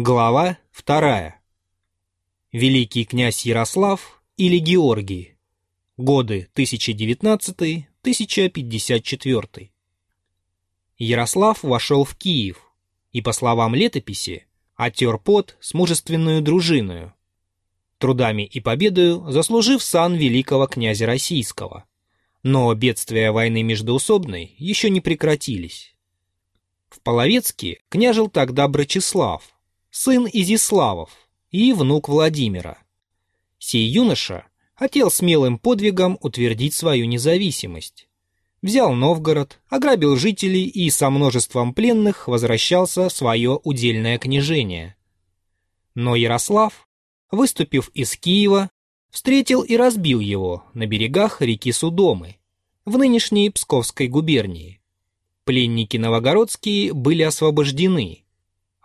Глава вторая. Великий князь Ярослав или Георгий. Годы 1019-1054. Ярослав вошел в Киев и, по словам летописи, отер пот с мужественную дружиною, трудами и победою заслужив сан великого князя российского. Но бедствия войны междоусобной еще не прекратились. В Половецке княжил тогда Брачеслав, сын Изиславов и внук Владимира. Сей юноша хотел смелым подвигом утвердить свою независимость. Взял Новгород, ограбил жителей и со множеством пленных возвращался в свое удельное княжение. Но Ярослав выступив из Киева, встретил и разбил его на берегах реки Судомы, в нынешней Псковской губернии. Пленники новогородские были освобождены,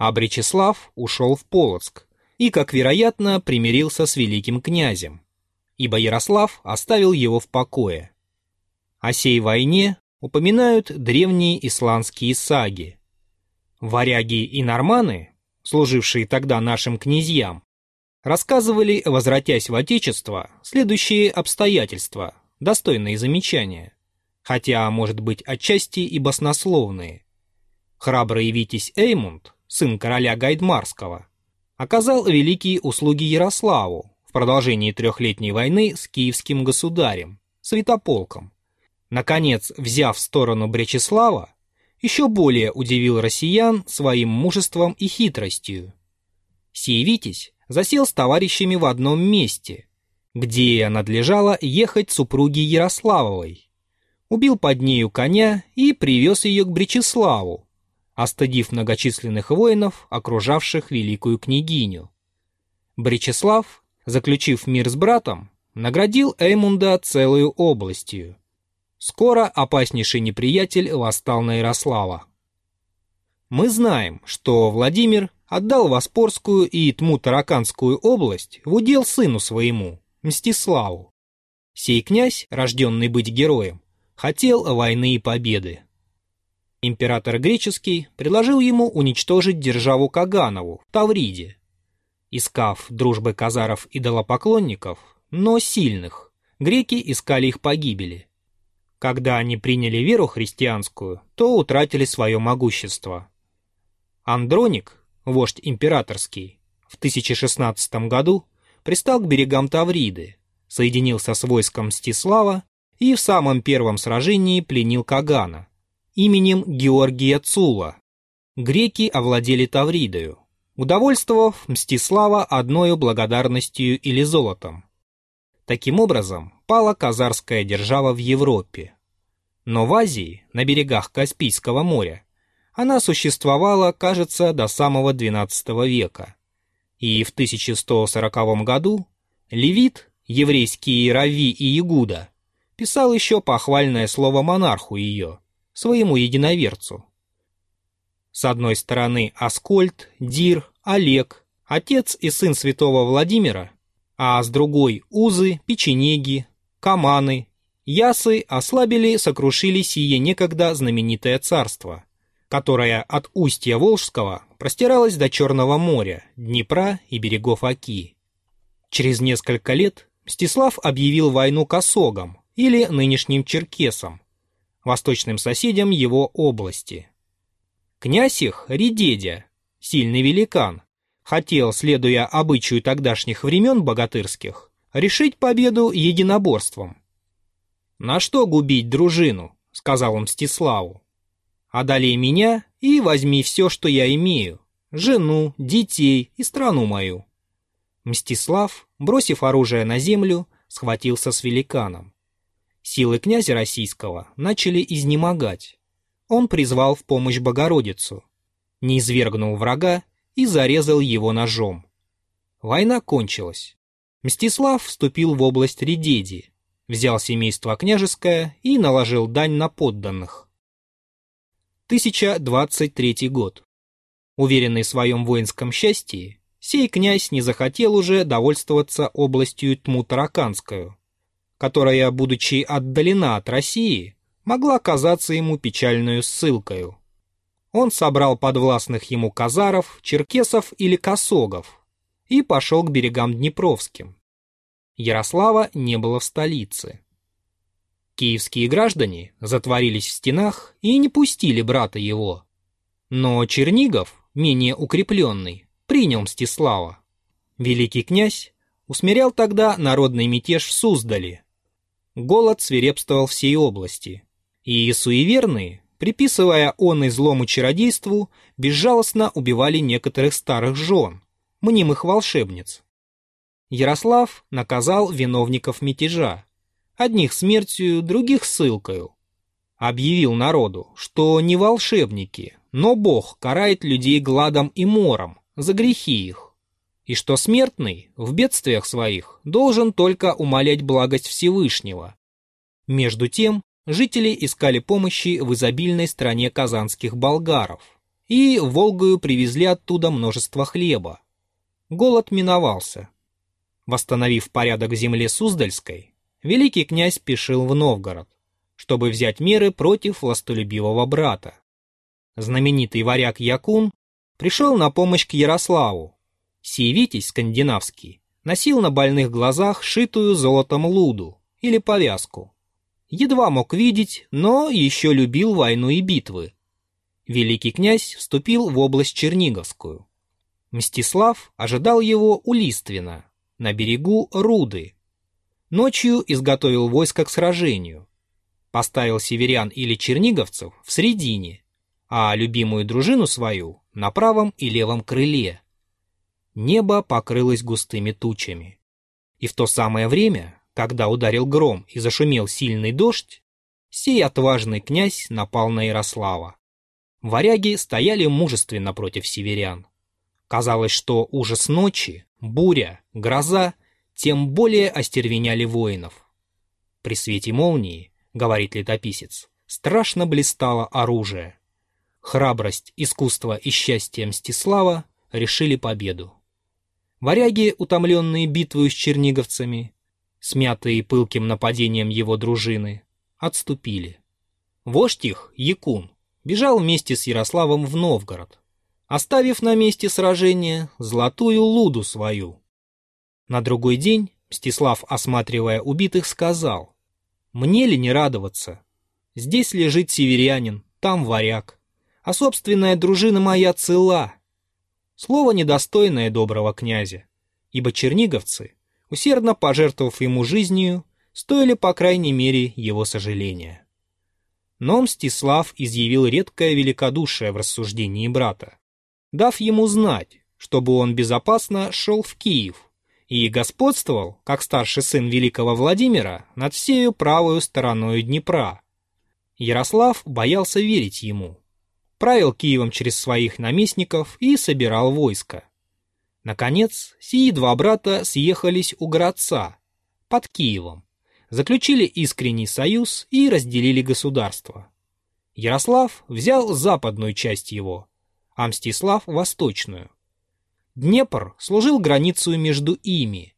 а Бречеслав ушел в Полоцк и, как вероятно, примирился с великим князем, ибо Ярослав оставил его в покое. О сей войне упоминают древние исландские саги. Варяги и норманы, служившие тогда нашим князьям, рассказывали, возвратясь в Отечество, следующие обстоятельства, достойные замечания, хотя, может быть, отчасти и баснословные. Храбрый Витязь Эймунд, сын короля Гайдмарского, оказал великие услуги Ярославу в продолжении трехлетней войны с киевским государем, Святополком. Наконец, взяв сторону Бречеслава, еще более удивил россиян своим мужеством и хитростью. Сей Витязь засел с товарищами в одном месте, где надлежало ехать супруге Ярославовой. Убил под нею коня и привез ее к Бречеславу, остыдив многочисленных воинов, окружавших великую княгиню. Бречеслав, заключив мир с братом, наградил Эймунда целую областью. Скоро опаснейший неприятель восстал на Ярослава. Мы знаем, что Владимир отдал Воспорскую и Тму-Тараканскую область в удел сыну своему, Мстиславу. Сей князь, рожденный быть героем, хотел войны и победы. Император греческий предложил ему уничтожить державу Каганову в Тавриде. Искав дружбы казаров и идолопоклонников, но сильных, греки искали их погибели. Когда они приняли веру христианскую, то утратили свое могущество. Андроник, вождь императорский, в 1016 году пристал к берегам Тавриды, соединился с войском Мстислава и в самом первом сражении пленил Кагана именем Георгия Цула. Греки овладели Тавридою, удовольствовав Мстислава одною благодарностью или золотом. Таким образом, пала казарская держава в Европе. Но в Азии, на берегах Каспийского моря, она существовала, кажется, до самого XII века. И в 1140 году Левит, еврейский Рави и Ягуда, писал еще похвальное слово монарху ее, своему единоверцу. С одной стороны Аскольд, Дир, Олег, отец и сын святого Владимира, а с другой Узы, Печенеги, Каманы, Ясы ослабили, сокрушили сие некогда знаменитое царство – которая от устья Волжского простиралась до Черного моря, Днепра и берегов Оки. Через несколько лет Мстислав объявил войну косогам или нынешним черкесам, восточным соседям его области. Князь их, Редедя, сильный великан, хотел, следуя обычаю тогдашних времен богатырских, решить победу единоборством. «На что губить дружину?» — сказал он Мстиславу одолей меня и возьми все, что я имею, жену, детей и страну мою». Мстислав, бросив оружие на землю, схватился с великаном. Силы князя российского начали изнемогать. Он призвал в помощь Богородицу, не извергнул врага и зарезал его ножом. Война кончилась. Мстислав вступил в область Редеди, взял семейство княжеское и наложил дань на подданных. 1023 год. Уверенный в своем воинском счастье, сей князь не захотел уже довольствоваться областью Тму-Тараканскую, которая, будучи отдалена от России, могла казаться ему печальную ссылкою. он собрал подвластных ему казаров, черкесов или косогов и пошел к берегам Днепровским. Ярослава не было в столице. Киевские граждане затворились в стенах и не пустили брата его. Но Чернигов, менее укрепленный, принял Мстислава. Великий князь усмирял тогда народный мятеж в Суздале. Голод свирепствовал всей области, и суеверные, приписывая он и злому чародейству, безжалостно убивали некоторых старых жен, мнимых волшебниц. Ярослав наказал виновников мятежа, одних смертью, других ссылкою. Объявил народу, что не волшебники, но Бог карает людей гладом и мором за грехи их, и что смертный в бедствиях своих должен только умолять благость Всевышнего. Между тем, жители искали помощи в изобильной стране казанских болгаров, и Волгою привезли оттуда множество хлеба. Голод миновался. Восстановив порядок земле Суздальской, великий князь спешил в Новгород, чтобы взять меры против властолюбивого брата. Знаменитый варяг Якун пришел на помощь к Ярославу. Сей скандинавский носил на больных глазах шитую золотом луду или повязку. Едва мог видеть, но еще любил войну и битвы. Великий князь вступил в область Черниговскую. Мстислав ожидал его у Листвина, на берегу Руды, Ночью изготовил войско к сражению. Поставил северян или черниговцев в середине, а любимую дружину свою на правом и левом крыле. Небо покрылось густыми тучами. И в то самое время, когда ударил гром и зашумел сильный дождь, сей отважный князь напал на Ярослава. Варяги стояли мужественно против северян. Казалось, что ужас ночи, буря, гроза тем более остервеняли воинов. При свете молнии, говорит летописец, страшно блистало оружие. Храбрость, искусство и счастье Мстислава решили победу. Варяги, утомленные битвой с черниговцами, смятые пылким нападением его дружины, отступили. Вождь их, Якун, бежал вместе с Ярославом в Новгород, оставив на месте сражения золотую луду свою, на другой день Мстислав, осматривая убитых, сказал, «Мне ли не радоваться? Здесь лежит северянин, там варяг, а собственная дружина моя цела». Слово недостойное доброго князя, ибо черниговцы, усердно пожертвовав ему жизнью, стоили по крайней мере его сожаления. Но Мстислав изъявил редкое великодушие в рассуждении брата, дав ему знать, чтобы он безопасно шел в Киев, и господствовал, как старший сын великого Владимира, над всею правую стороною Днепра. Ярослав боялся верить ему. Правил Киевом через своих наместников и собирал войско. Наконец, сии два брата съехались у городца, под Киевом, заключили искренний союз и разделили государство. Ярослав взял западную часть его, а Мстислав — восточную. Днепр служил границу между ими,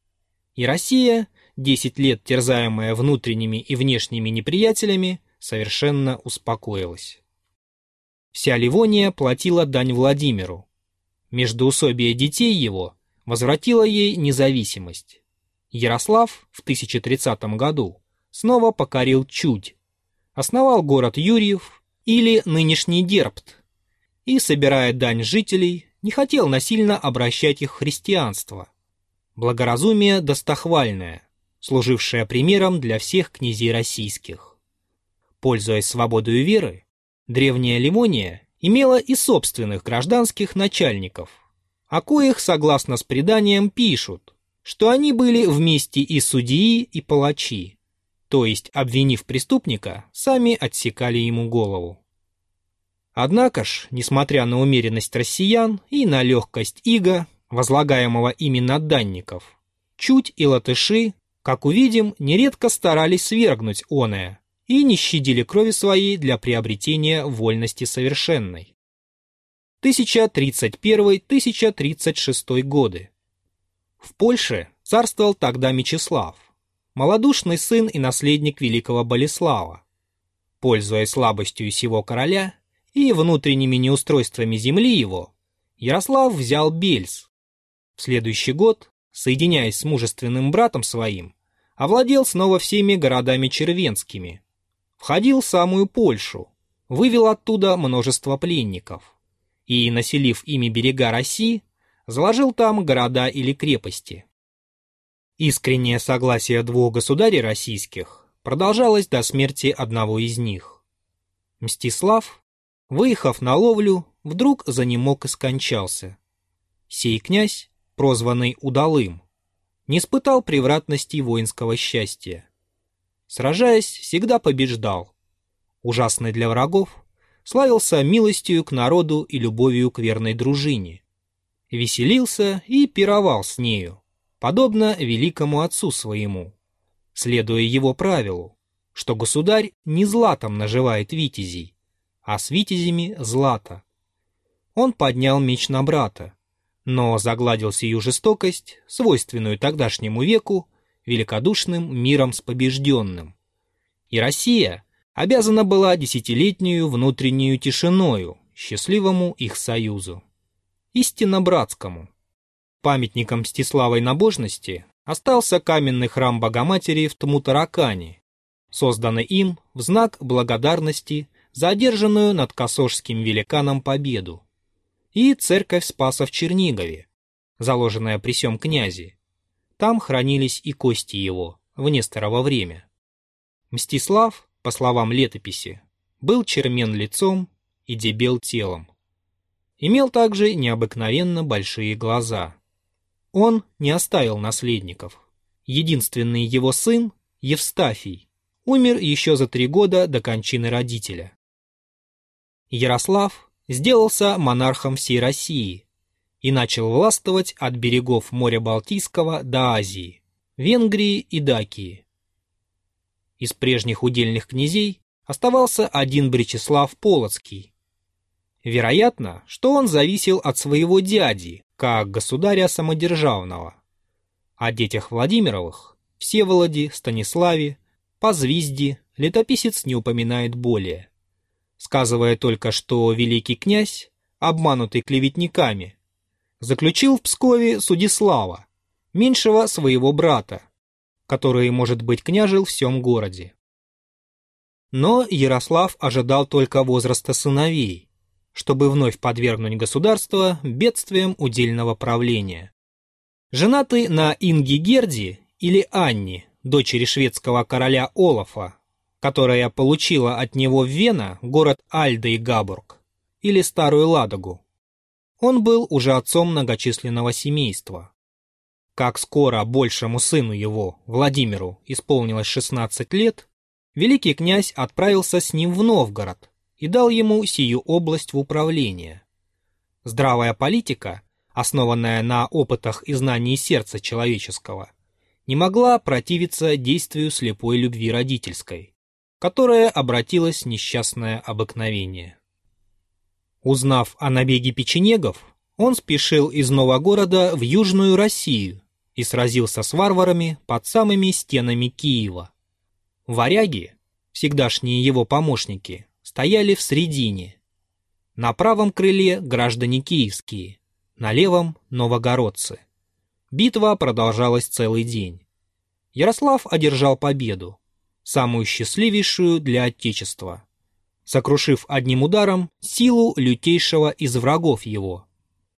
и Россия, десять лет терзаемая внутренними и внешними неприятелями, совершенно успокоилась. Вся Ливония платила дань Владимиру. Междоусобие детей его возвратило ей независимость. Ярослав в 1030 году снова покорил Чудь, основал город Юрьев или нынешний Дербт и, собирая дань жителей, не хотел насильно обращать их в христианство. Благоразумие достохвальное, служившее примером для всех князей российских. Пользуясь свободой веры, древняя Лимония имела и собственных гражданских начальников, о коих, согласно с преданием, пишут, что они были вместе и судьи, и палачи, то есть, обвинив преступника, сами отсекали ему голову. Однако ж, несмотря на умеренность россиян и на легкость ига, возлагаемого ими на данников, чуть и латыши, как увидим, нередко старались свергнуть оное и не щадили крови своей для приобретения вольности совершенной. 1031-1036 годы. В Польше царствовал тогда Мечислав, малодушный сын и наследник великого Болеслава. Пользуясь слабостью сего короля, и внутренними неустройствами земли его, Ярослав взял Бельс. В следующий год, соединяясь с мужественным братом своим, овладел снова всеми городами червенскими, входил в самую Польшу, вывел оттуда множество пленников и, населив ими берега России, заложил там города или крепости. Искреннее согласие двух государей российских продолжалось до смерти одного из них. Мстислав, выехав на ловлю, вдруг занемог и скончался. Сей князь, прозванный Удалым, не испытал превратности воинского счастья. Сражаясь, всегда побеждал. Ужасный для врагов, славился милостью к народу и любовью к верной дружине. Веселился и пировал с нею, подобно великому отцу своему, следуя его правилу, что государь не златом наживает витязей, а с витязями злато. Он поднял меч на брата, но загладил сию жестокость, свойственную тогдашнему веку, великодушным миром с побежденным. И Россия обязана была десятилетнюю внутреннюю тишиною, счастливому их союзу. Истинно братскому. Памятником Мстиславой набожности остался каменный храм Богоматери в Тмутаракане, созданный им в знак благодарности за одержанную над косожским великаном победу и церковь Спаса в Чернигове, заложенная при сём князе. Там хранились и кости его в Несторово время. Мстислав, по словам летописи, был чермен лицом и дебел телом. Имел также необыкновенно большие глаза. Он не оставил наследников. Единственный его сын, Евстафий, умер еще за три года до кончины родителя. Ярослав сделался монархом всей России и начал властвовать от берегов моря Балтийского до Азии, Венгрии и Дакии. Из прежних удельных князей оставался один Бречеслав Полоцкий. Вероятно, что он зависел от своего дяди, как государя самодержавного. О детях Владимировых, Всеволоде, Станиславе, Позвизде летописец не упоминает более сказывая только, что великий князь, обманутый клеветниками, заключил в Пскове Судислава, меньшего своего брата, который, может быть, княжил в всем городе. Но Ярослав ожидал только возраста сыновей, чтобы вновь подвергнуть государство бедствиям удельного правления. Женатый на Инги Герди или Анне, дочери шведского короля Олафа, которая получила от него в Вена город Альда и Габург, или Старую Ладогу. Он был уже отцом многочисленного семейства. Как скоро большему сыну его, Владимиру, исполнилось 16 лет, великий князь отправился с ним в Новгород и дал ему сию область в управление. Здравая политика, основанная на опытах и знании сердца человеческого, не могла противиться действию слепой любви родительской которое обратилось несчастное обыкновение. Узнав о набеге печенегов, он спешил из Новогорода в Южную Россию и сразился с варварами под самыми стенами Киева. Варяги, всегдашние его помощники, стояли в средине. На правом крыле граждане киевские, на левом – новогородцы. Битва продолжалась целый день. Ярослав одержал победу, самую счастливейшую для Отечества, сокрушив одним ударом силу лютейшего из врагов его.